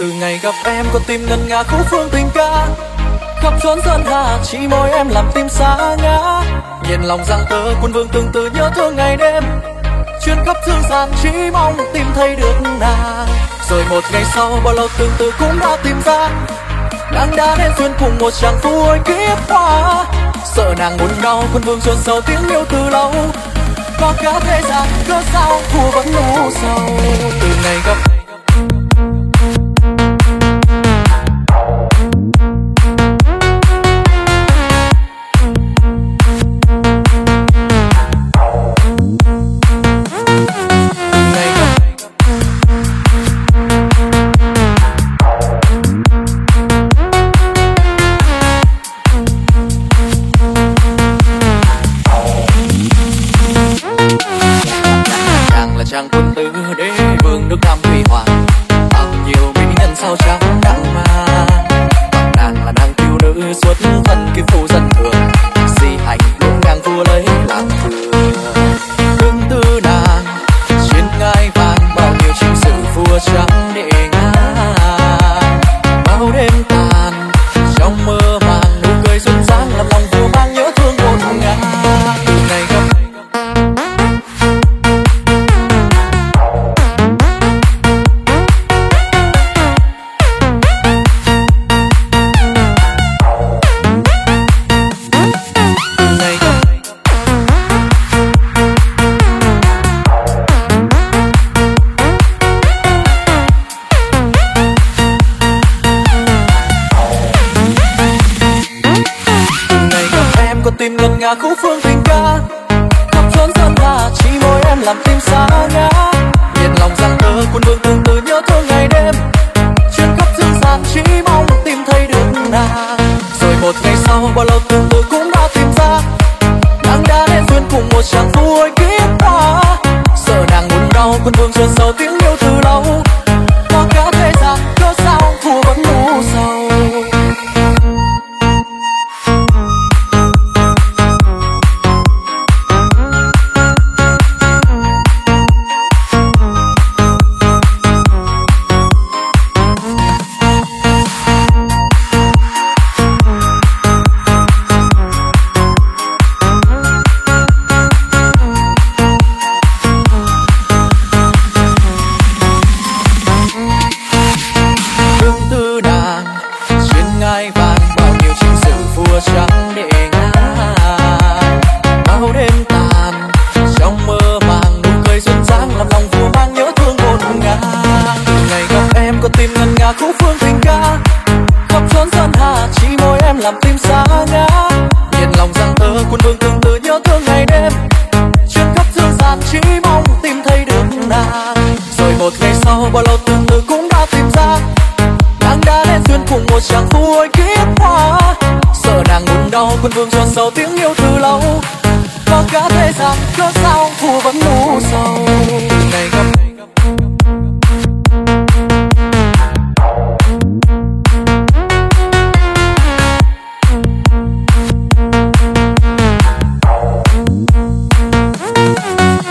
từ ngày gặp em con tim ngân nga khúc phương tình ca. Khắp chốn sơn hà chỉ môi em làm tim xa ngã. Nhìn lòng dạ giang tơ quân vương từng từ nhớ thương ngày đêm. Chuyến khắp thương gian chỉ mong tìm thấy được nàng. Rồi một ngày sau, bao lâu từng từ cũng đã tìm ra. Nàng đã đến duyên cùng một chàng phu ôi kiếp hoa. Sợ nàng buồn đau quân vương chôn sâu tiếng yêu từ lâu. Có cả thế gian, cớ sao thua vẫn u sầu. Từ ngày gặp otra ngả khúc phương tình ca khắp trốn sơn tha chỉ môi em làm tim xa ngã nhìn lòng giang tơ quân vương từng từ nhớ thương ngày đêm. Chuyến khắp dương gian chỉ mong tìm thấy được nàng. Rồi một ngày sau, bao lâu từng từ cũng đã tìm ra. Nàng đã đến duyên cùng một chàng phu ôi kiếp ta. Sợ nàng buồn đau quân vương chưa sâu tiếng lương tư nàng xuyên ngai vàng, bao nhiêu chiến sự vua trắng để ngã bao đêm tàn, trong mơ màng, nụ cười xuân sáng làm lòng vua mang nhớ thương ngổn ngang. Ngày gặp em con tim ngân nga, khúc phương tình ca khắp trốn gian hà, chỉ môi em làm tim xa ngã. Nhìn lòng giang tơ quân vương tương từ nhớ thương ngày đêm. Chuyến khắp dương gian, chỉ mong tìm thấy được nàng. Rồi một ngày sau, bao lâu từng nào chẳng thu hồi kiếp hoa. Sợ nàng buồn đau quân vương cho sầu tiếng yêu từ lâu. Và cả thế gian cớ sao phù vẫn lu sầu. Ngày gặp Thank